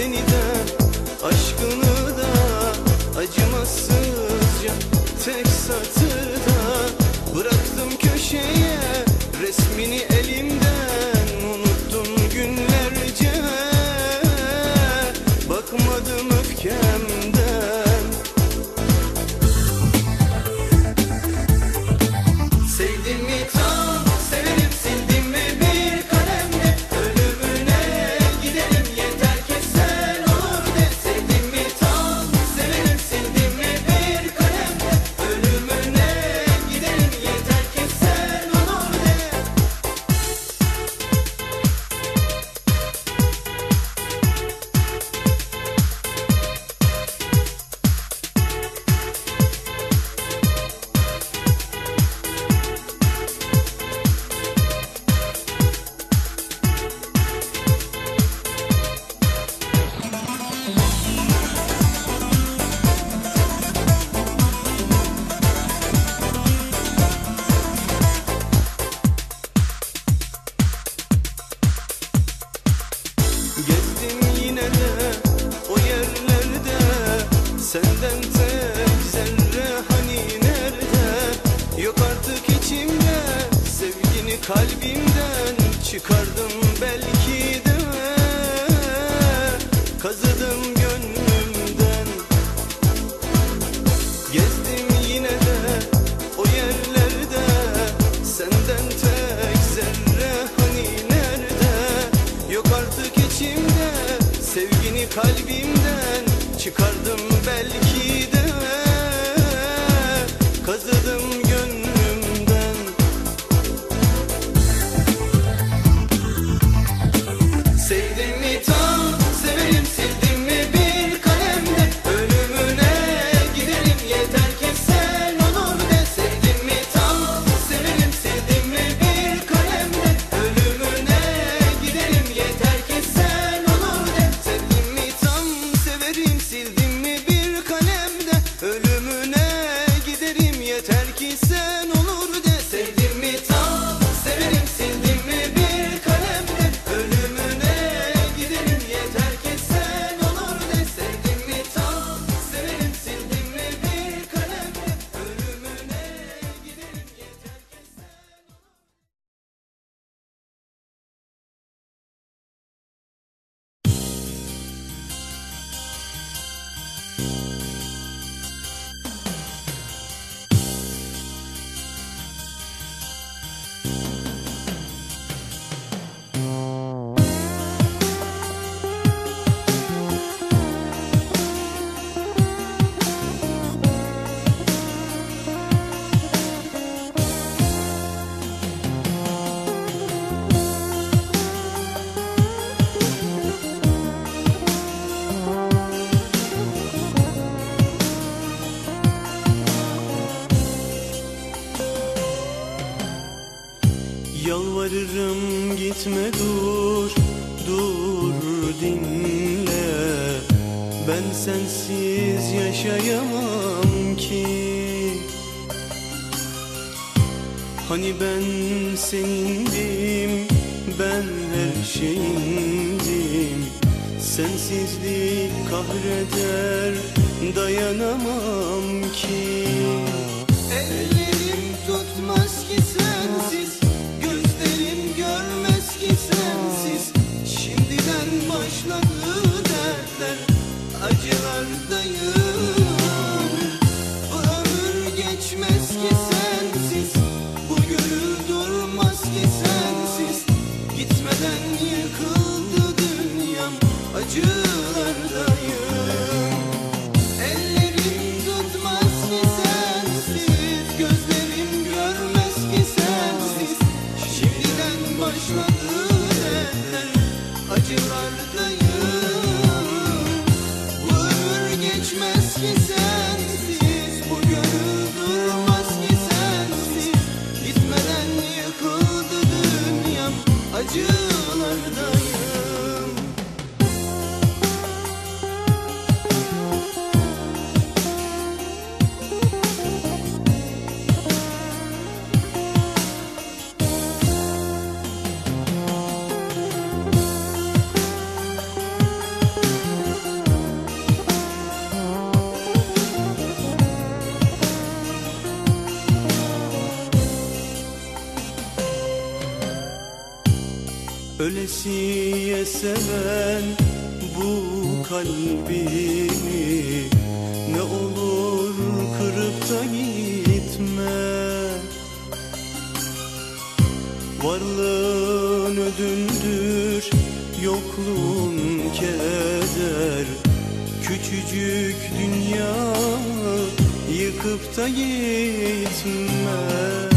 seni de Gezdim yine de o yerlerde. Senden tek zerre hani nerede? Yok artık içimde Sevgini kalbimden çıkardım. kalbi Sırrım gitme dur, dur dinle. Ben sensiz yaşayamam ki. Hani ben senindim, ben her şeyindim Sensizlik kahreder, dayanamam ki. Ölesiye seven bu kalbimi Ne olur kırıp da gitme. Varlığın ödündür, yokluğun keder. Küçücük dünya yıkıp da gitme.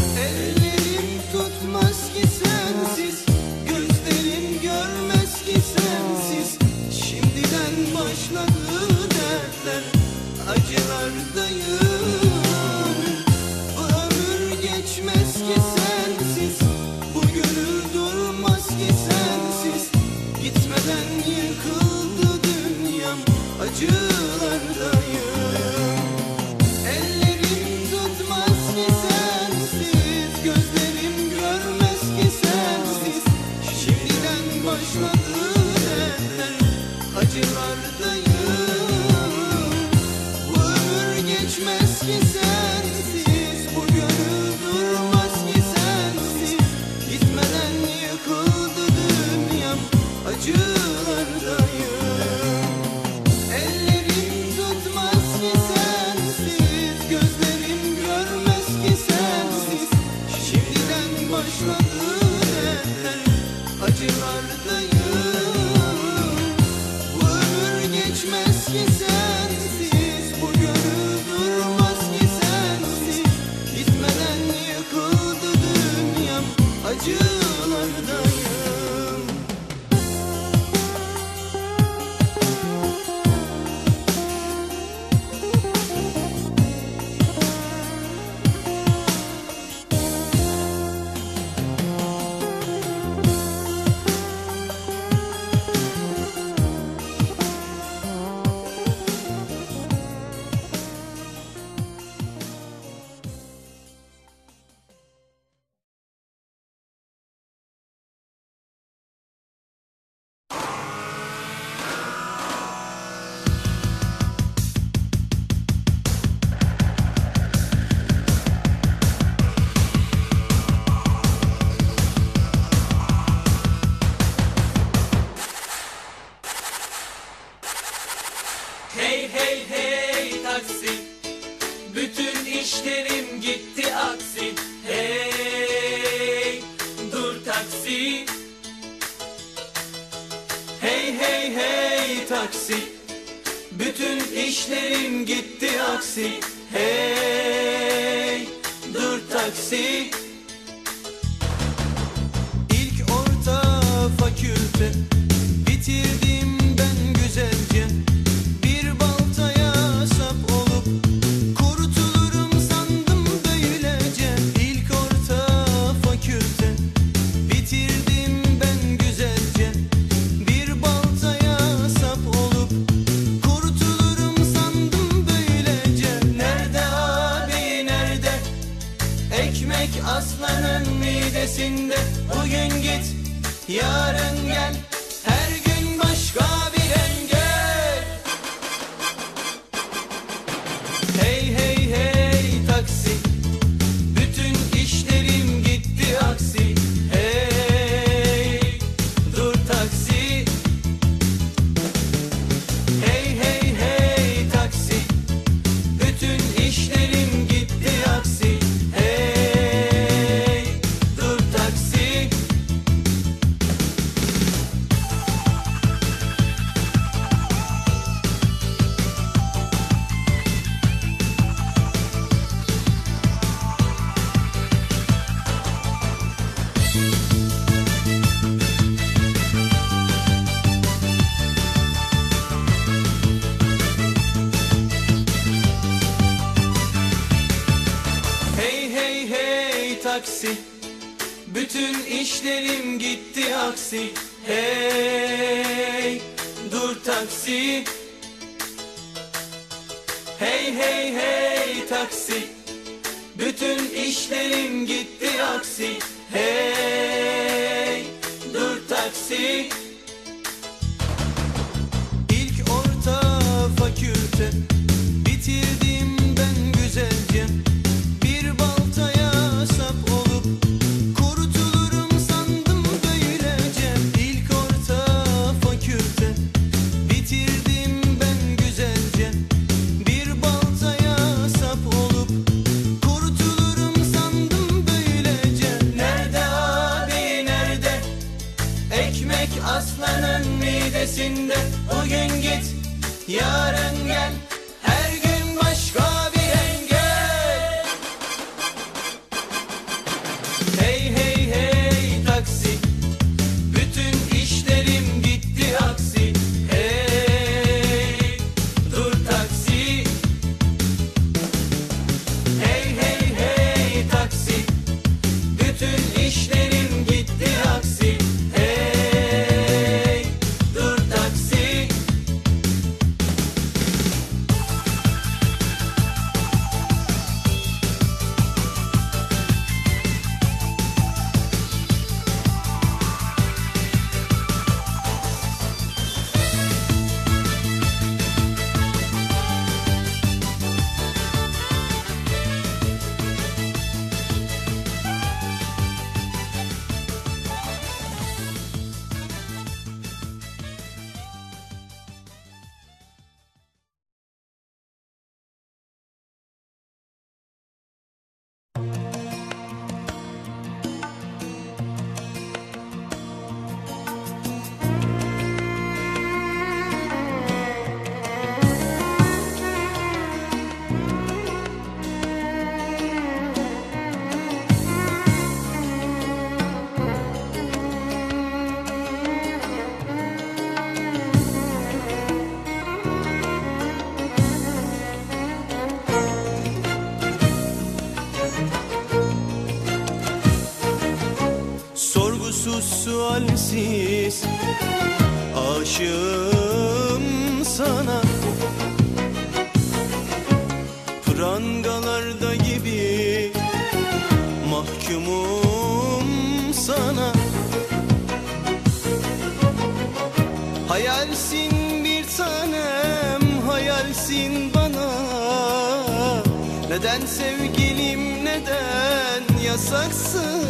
Aslanın midesinde Bugün git yarın gel. aksi. Bütün işlerim gitti aksi. Hey dur taksi. İlk orta fakülte. Bitirdim ben güzelce. halsiz. Aşığım sana. Prangalarda gibi Mahkumum sana. Hayalsin bir tanem Hayalsin bana. Neden sevgilim neden yasaksın?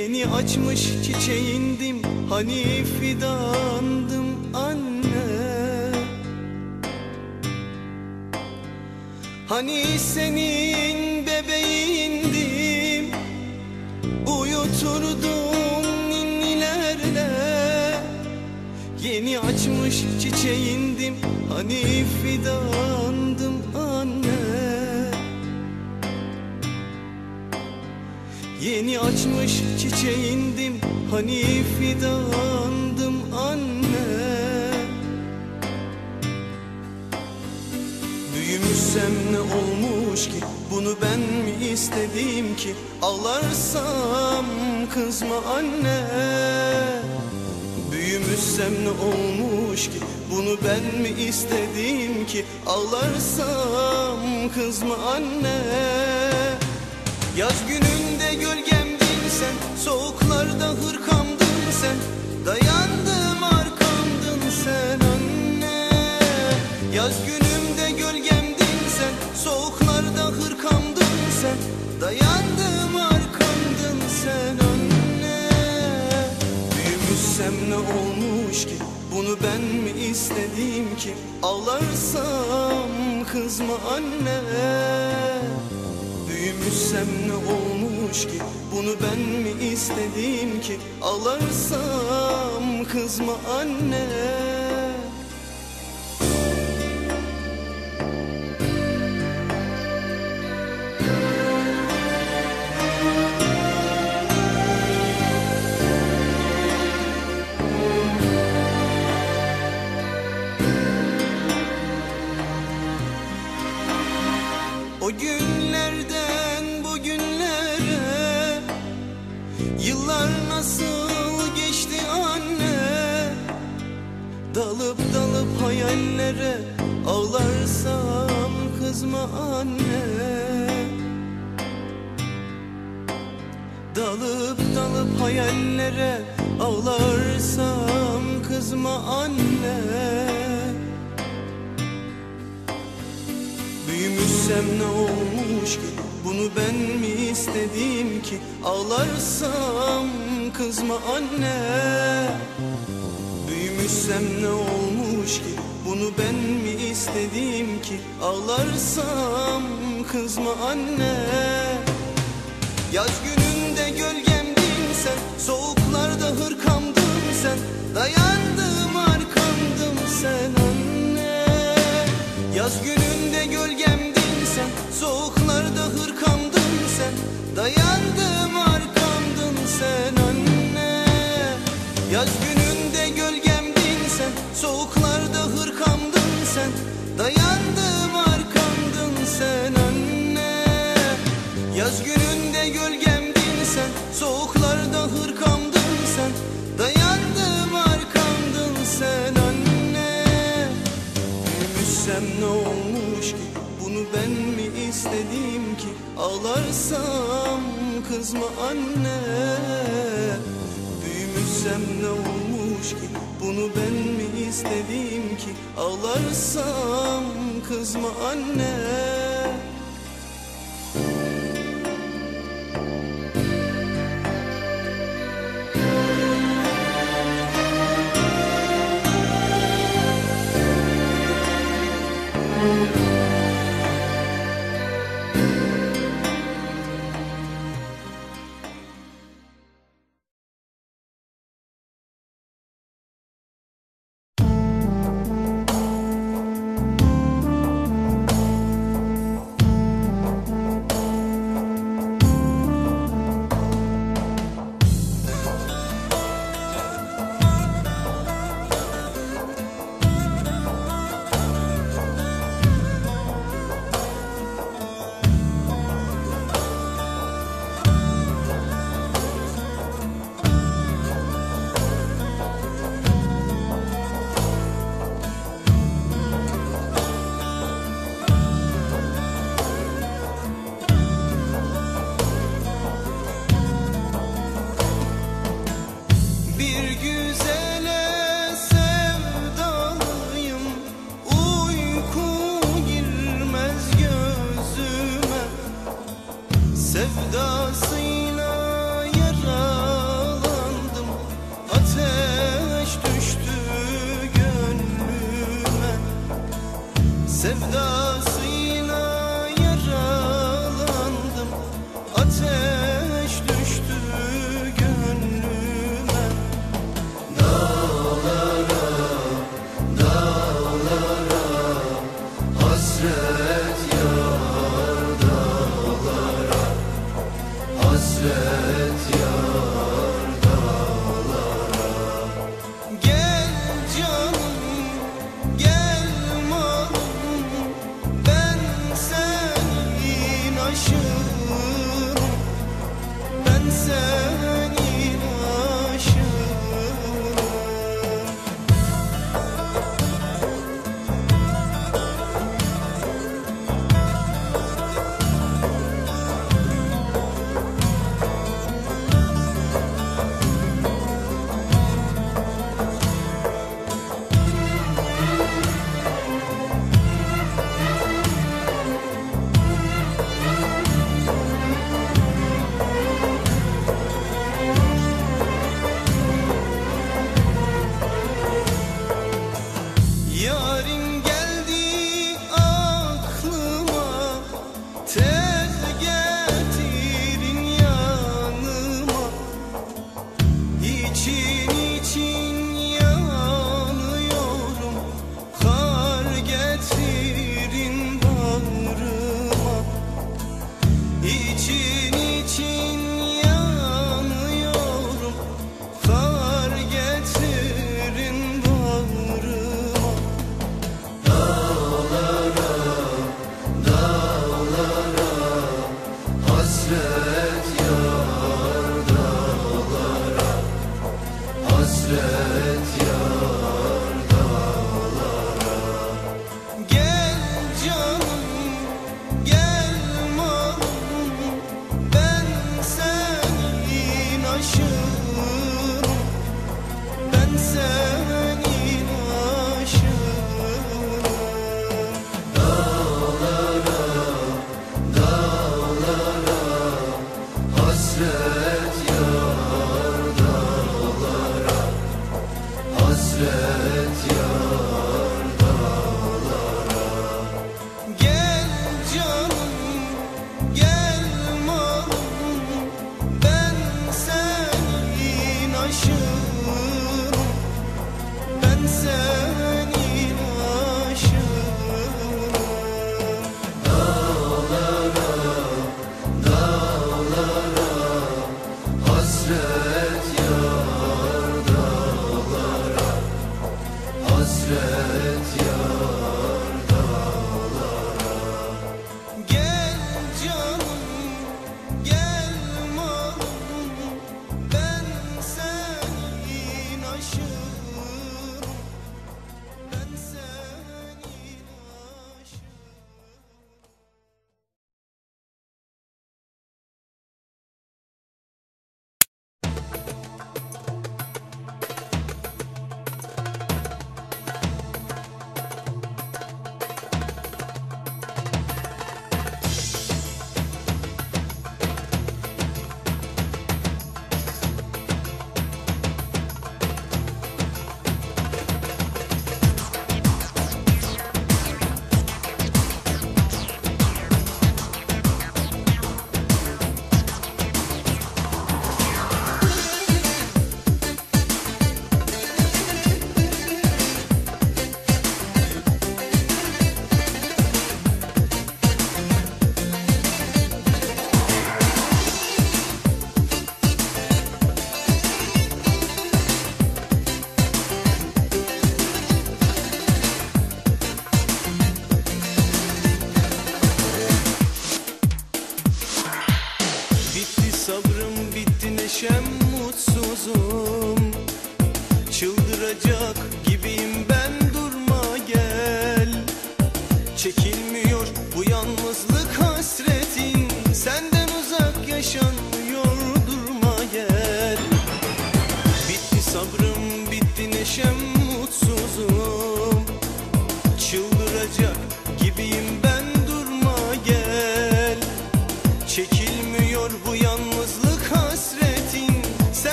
Yeni açmış çiçeğindim Hani fidandım anne. Hani senin bebeğindim Uyuturdun ninnilerle. Yeni açmış çiçeğindim Hani fidandım Yeni açmış çiçeğindim Hani fidandım anne. Büyümüşsem ne olmuş ki? Bunu ben mi istedim ki? Ağlarsam kızma anne. Büyümüşsem ne olmuş ki? Bunu ben mi istedim ki? Ağlarsam kızma anne. Yaz gününde gölgemdin sen Soğuklarda hırkamdın sen Dayandım arkamdın sen anne. Yaz günümde gölgemdin sen Soğuklarda hırkamdın sen Dayandım arkamdın sen anne. Büyümüşsem ne olmuş ki Bunu ben mi istedim ki Ağlarsam kızma anne Büyümüşsem ne olmuş ki? Bunu ben mi istedim ki? Ağlarsam kızma anne istedim ki Ağlarsam kızma anne. Büyümüşsem ne olmuş ki? Bunu ben mi istedim ki Ağlarsam kızma anne? Yaz gününde gölgemdin sen Soğuklarda hırkamdın sen. Dayandım arkamdım sen anne. Yaz gününde gölgemdin sen Soğuklarda ne olmuş ki? Bunu ben mi istedim ki? Ağlarsam kızma anne. Büyümüşsem ne olmuş ki? Bunu ben mi istedim ki? Ağlarsam kızma anne